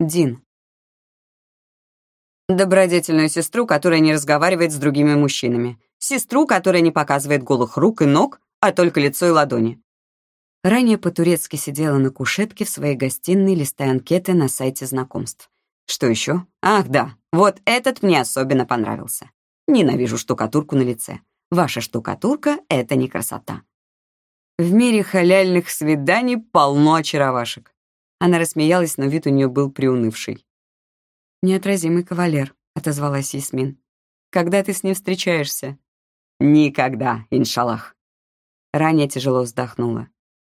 Дин. Добродетельную сестру, которая не разговаривает с другими мужчинами. Сестру, которая не показывает голых рук и ног, а только лицо и ладони. Ранее по-турецки сидела на кушетке в своей гостиной, листая анкеты на сайте знакомств. Что еще? Ах, да, вот этот мне особенно понравился. Ненавижу штукатурку на лице. Ваша штукатурка — это не красота. В мире халяльных свиданий полно очаровашек. Она рассмеялась, но вид у нее был приунывший. «Неотразимый кавалер», — отозвалась Ясмин. «Когда ты с ним встречаешься?» «Никогда, иншаллах». Ранее тяжело вздохнула.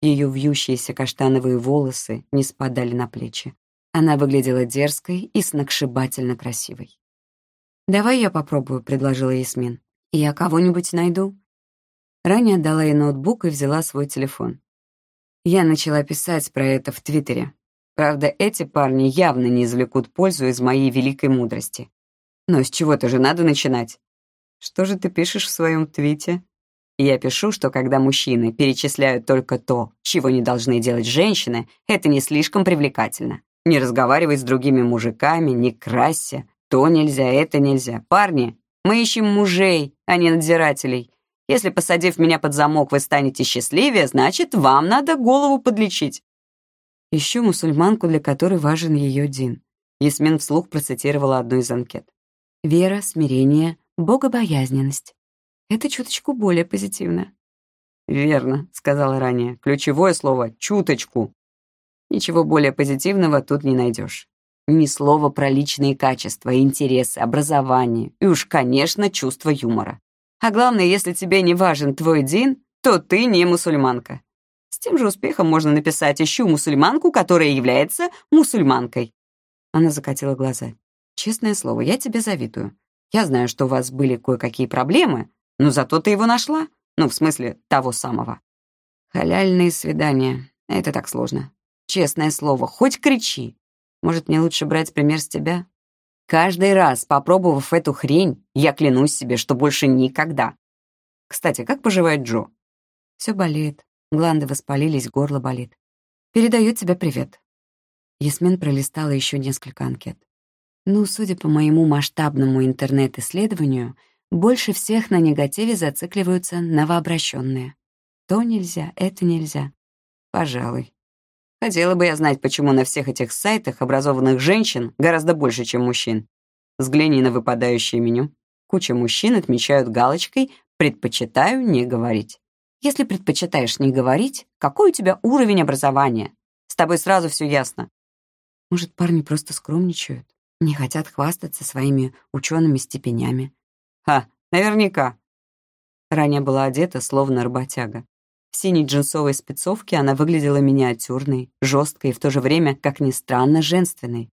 Ее вьющиеся каштановые волосы не спадали на плечи. Она выглядела дерзкой и сногсшибательно красивой. «Давай я попробую», — предложила Ясмин. «Я кого-нибудь найду». Ранее отдала ей ноутбук и взяла свой телефон. Я начала писать про это в Твиттере. Правда, эти парни явно не извлекут пользу из моей великой мудрости. Но с чего-то же надо начинать. Что же ты пишешь в своем твите? Я пишу, что когда мужчины перечисляют только то, чего не должны делать женщины, это не слишком привлекательно. Не разговаривай с другими мужиками, не красься. То нельзя, это нельзя. Парни, мы ищем мужей, а не надзирателей. Если, посадив меня под замок, вы станете счастливее, значит, вам надо голову подлечить. Ищу мусульманку, для которой важен ее Дин. Ясмин вслух процитировала одну из анкет. Вера, смирение, богобоязненность. Это чуточку более позитивно. «Верно», — сказала ранее. «Ключевое слово — чуточку». Ничего более позитивного тут не найдешь. Ни слова про личные качества, интересы, образование и уж, конечно, чувство юмора. А главное, если тебе не важен твой Дин, то ты не мусульманка. С тем же успехом можно написать «Ищу мусульманку, которая является мусульманкой». Она закатила глаза. «Честное слово, я тебе завидую. Я знаю, что у вас были кое-какие проблемы, но зато ты его нашла. Ну, в смысле, того самого. Халяльные свидания. Это так сложно. Честное слово, хоть кричи. Может, мне лучше брать пример с тебя? Каждый раз, попробовав эту хрень, я клянусь себе, что больше никогда. Кстати, как поживает Джо? Все болеет. Гланды воспалились, горло болит. Передает тебе привет. Ясмин пролистала еще несколько анкет. Ну, судя по моему масштабному интернет-исследованию, больше всех на негативе зацикливаются новообращенные. То нельзя, это нельзя. Пожалуй. Хотела бы я знать, почему на всех этих сайтах образованных женщин гораздо больше, чем мужчин. Взгляни на выпадающее меню. Куча мужчин отмечают галочкой «предпочитаю не говорить». Если предпочитаешь не говорить, какой у тебя уровень образования? С тобой сразу все ясно. Может, парни просто скромничают, не хотят хвастаться своими учеными степенями. Ха, наверняка. Ранее была одета, словно работяга. В синей джинсовой спецовке она выглядела миниатюрной, жесткой и в то же время, как ни странно, женственной.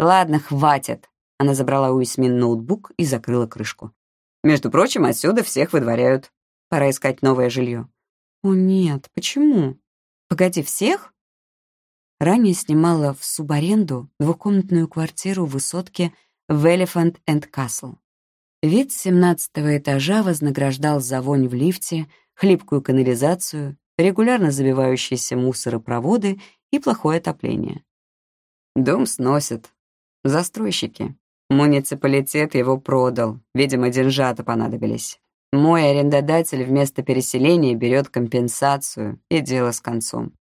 «Ладно, хватит!» Она забрала у Исмин ноутбук и закрыла крышку. «Между прочим, отсюда всех выдворяют. Пора искать новое жилье. О нет, почему? Погоди, всех? Ранее снимала в субаренду двухкомнатную квартиру в высотке в Elephant and Castle. Вид с семнадцатого этажа вознаграждал за вонь в лифте, хлипкую канализацию, регулярно забивающиеся мусоропроводы и плохое отопление. Дом сносят. Застройщики. Муниципалитет его продал. Видимо, деньжата понадобились. Мой арендодатель вместо переселения берет компенсацию, и дело с концом.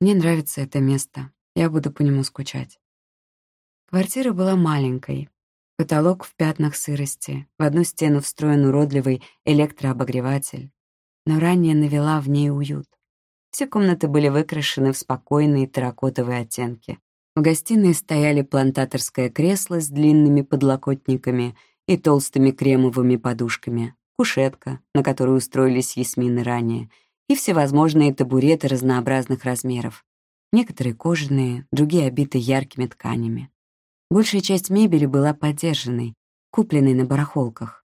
Мне нравится это место, я буду по нему скучать. Квартира была маленькой. Потолок в пятнах сырости, в одну стену встроен уродливый электрообогреватель. Но ранее навела в ней уют. Все комнаты были выкрашены в спокойные терракотовые оттенки. В гостиной стояли плантаторское кресло с длинными подлокотниками и толстыми кремовыми подушками, кушетка, на которой устроились Ясмины ранее, и всевозможные табуреты разнообразных размеров. Некоторые кожаные, другие обиты яркими тканями. Большая часть мебели была подержанной, купленной на барахолках.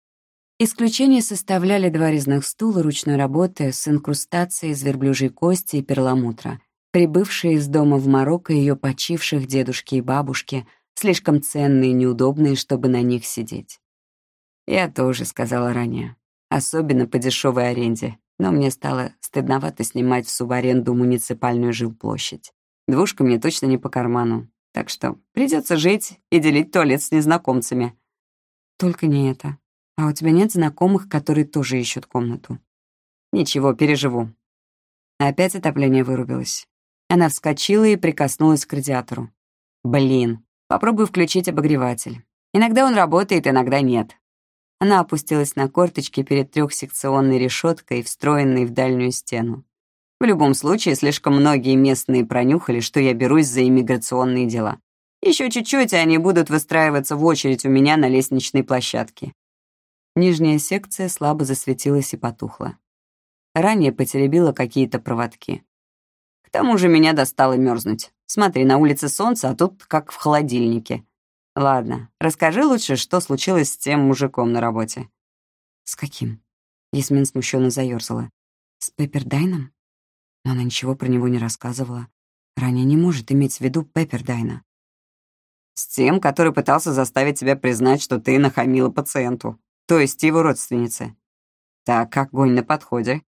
Исключение составляли два резных стула ручной работы с инкрустацией из верблюжьей кости и перламутра, прибывшие из дома в Марокко ее почивших дедушки и бабушки, слишком ценные и неудобные, чтобы на них сидеть. «Я тоже», — сказала ранее особенно по дешевой аренде, но мне стало стыдновато снимать в субаренду муниципальную жилплощадь. Двушка мне точно не по карману. Так что придется жить и делить туалет с незнакомцами. Только не это. А у тебя нет знакомых, которые тоже ищут комнату? Ничего, переживу. Опять отопление вырубилось. Она вскочила и прикоснулась к радиатору. Блин, попробую включить обогреватель. Иногда он работает, иногда нет. Она опустилась на корточки перед трехсекционной решеткой, встроенной в дальнюю стену. В любом случае, слишком многие местные пронюхали, что я берусь за иммиграционные дела. Еще чуть-чуть, и они будут выстраиваться в очередь у меня на лестничной площадке. Нижняя секция слабо засветилась и потухла. Ранее потеребила какие-то проводки. К тому же меня достало мерзнуть. Смотри, на улице солнце, а тут как в холодильнике. Ладно, расскажи лучше, что случилось с тем мужиком на работе. С каким? Ясмин смущенно заёрзала. С Пеппердайном? Но она ничего про него не рассказывала. Ранее не может иметь в виду Пеппердайна. С тем, который пытался заставить тебя признать, что ты нахамила пациенту, то есть его родственнице. Так, огонь на подходе.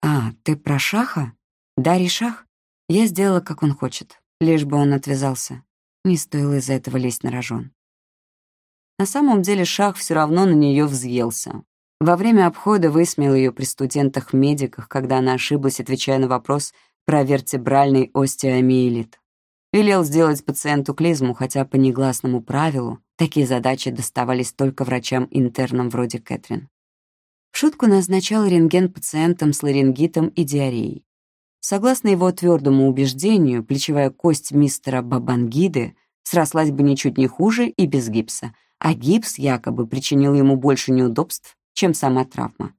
А, ты про Шаха? Дарий Шах? Я сделала, как он хочет, лишь бы он отвязался. Не стоило из-за этого лезть на рожон. На самом деле Шах все равно на нее взъелся. Во время обхода высмеял ее при студентах-медиках, когда она ошиблась, отвечая на вопрос про вертебральный остеомиелит. Велел сделать пациенту клизму, хотя по негласному правилу такие задачи доставались только врачам-интернам вроде Кэтрин. В шутку назначал рентген пациентам с ларингитом и диареей. Согласно его твердому убеждению, плечевая кость мистера Бабангиды срослась бы ничуть не хуже и без гипса, а гипс якобы причинил ему больше неудобств, чем сама травма.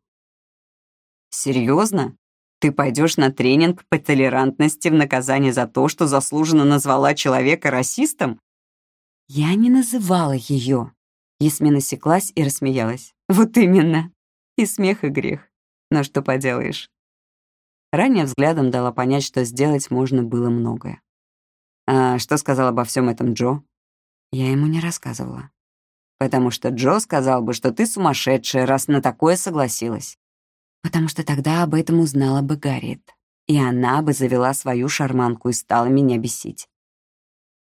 «Серьезно? Ты пойдешь на тренинг по толерантности в наказание за то, что заслуженно назвала человека расистом?» «Я не называла ее». Ясмина осеклась и рассмеялась. «Вот именно. И смех, и грех. Но что поделаешь, Ранее взглядом дала понять, что сделать можно было многое. «А что сказал обо всем этом Джо?» Я ему не рассказывала. «Потому что Джо сказал бы, что ты сумасшедшая, раз на такое согласилась. Потому что тогда об этом узнала бы Гарриет, и она бы завела свою шарманку и стала меня бесить.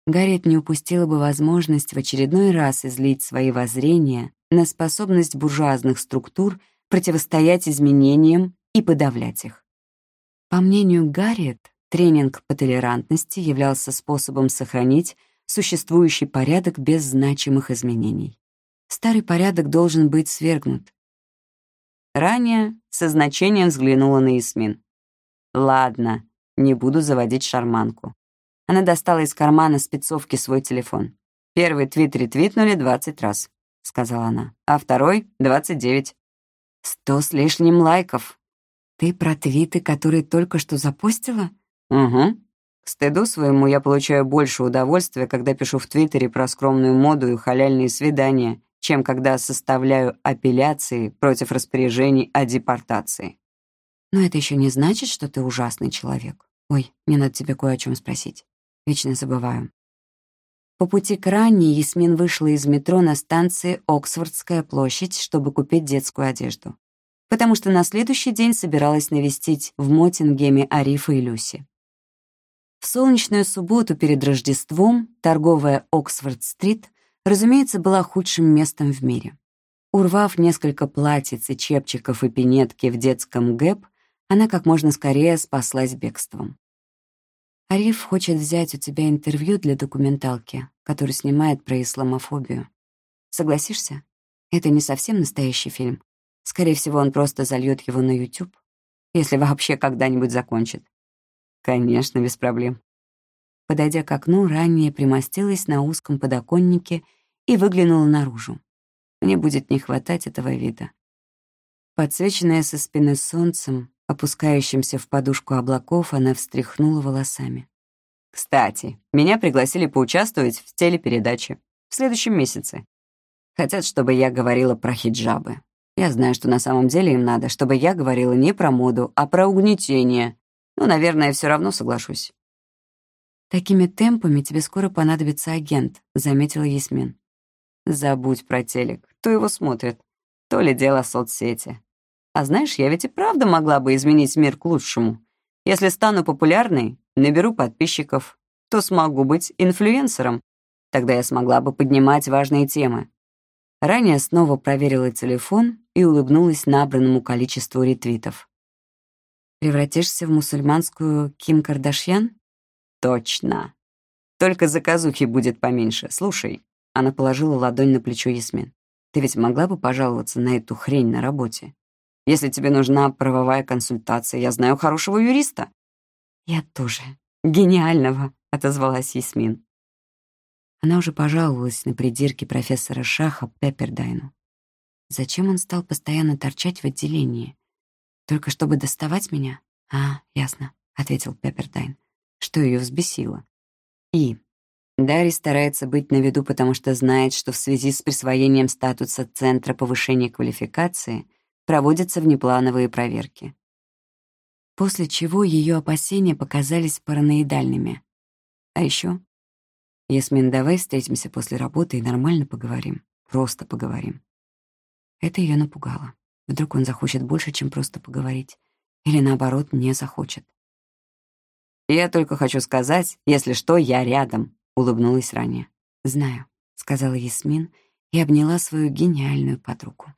Гарриет не упустила бы возможность в очередной раз излить свои воззрения на способность буржуазных структур противостоять изменениям и подавлять их. По мнению Гарриет, тренинг по толерантности являлся способом сохранить существующий порядок без значимых изменений. Старый порядок должен быть свергнут. Ранее со значением взглянула на Ясмин. «Ладно, не буду заводить шарманку». Она достала из кармана спецовки свой телефон. «Первый твит ретвитнули 20 раз», — сказала она, «а второй — 29. Сто с лишним лайков. «Ты про твиты, которые только что запустила?» «Угу. К стыду своему я получаю больше удовольствия, когда пишу в Твиттере про скромную моду и халяльные свидания, чем когда составляю апелляции против распоряжений о депортации». «Но это еще не значит, что ты ужасный человек. Ой, мне надо тебе кое о чем спросить. Вечно забываю». По пути к Ранне Ясмин вышла из метро на станции Оксфордская площадь, чтобы купить детскую одежду потому что на следующий день собиралась навестить в Моттингеме Арифа и Люси. В солнечную субботу перед Рождеством торговая Оксфорд-стрит, разумеется, была худшим местом в мире. Урвав несколько платьиц и чепчиков и пинетки в детском ГЭП, она как можно скорее спаслась бегством. Ариф хочет взять у тебя интервью для документалки, который снимает про исламофобию. Согласишься? Это не совсем настоящий фильм, Скорее всего, он просто зальет его на YouTube, если вообще когда-нибудь закончит. Конечно, без проблем. Подойдя к окну, ранее примостилась на узком подоконнике и выглянула наружу. Мне будет не хватать этого вида. Подсвеченная со спины солнцем, опускающимся в подушку облаков, она встряхнула волосами. «Кстати, меня пригласили поучаствовать в телепередаче в следующем месяце. Хотят, чтобы я говорила про хиджабы. Я знаю, что на самом деле им надо, чтобы я говорила не про моду, а про угнетение. Ну, наверное, все равно соглашусь. «Такими темпами тебе скоро понадобится агент», — заметила Ясмин. «Забудь про телек. Кто его смотрит? То ли дело соцсети. А знаешь, я ведь и правда могла бы изменить мир к лучшему. Если стану популярной, наберу подписчиков. то смогу быть инфлюенсером. Тогда я смогла бы поднимать важные темы. Ранее снова проверила телефон и улыбнулась набранному количеству ретвитов. «Превратишься в мусульманскую Ким Кардашьян?» «Точно. Только заказухи будет поменьше. Слушай». Она положила ладонь на плечо Ясмин. «Ты ведь могла бы пожаловаться на эту хрень на работе? Если тебе нужна правовая консультация, я знаю хорошего юриста». «Я тоже. Гениального», — отозвалась Ясмин. Она уже пожаловалась на придирки профессора Шаха Пеппердайну. Зачем он стал постоянно торчать в отделении? Только чтобы доставать меня? А, ясно, — ответил Пеппердайн, что ее взбесило. И Дарри старается быть на виду, потому что знает, что в связи с присвоением статуса Центра повышения квалификации проводятся внеплановые проверки. После чего ее опасения показались параноидальными. А еще, Ясмин, давай встретимся после работы и нормально поговорим. Просто поговорим. Это ее напугало. Вдруг он захочет больше, чем просто поговорить. Или, наоборот, не захочет. «Я только хочу сказать, если что, я рядом», — улыбнулась ранее. «Знаю», — сказала Ясмин и обняла свою гениальную подругу.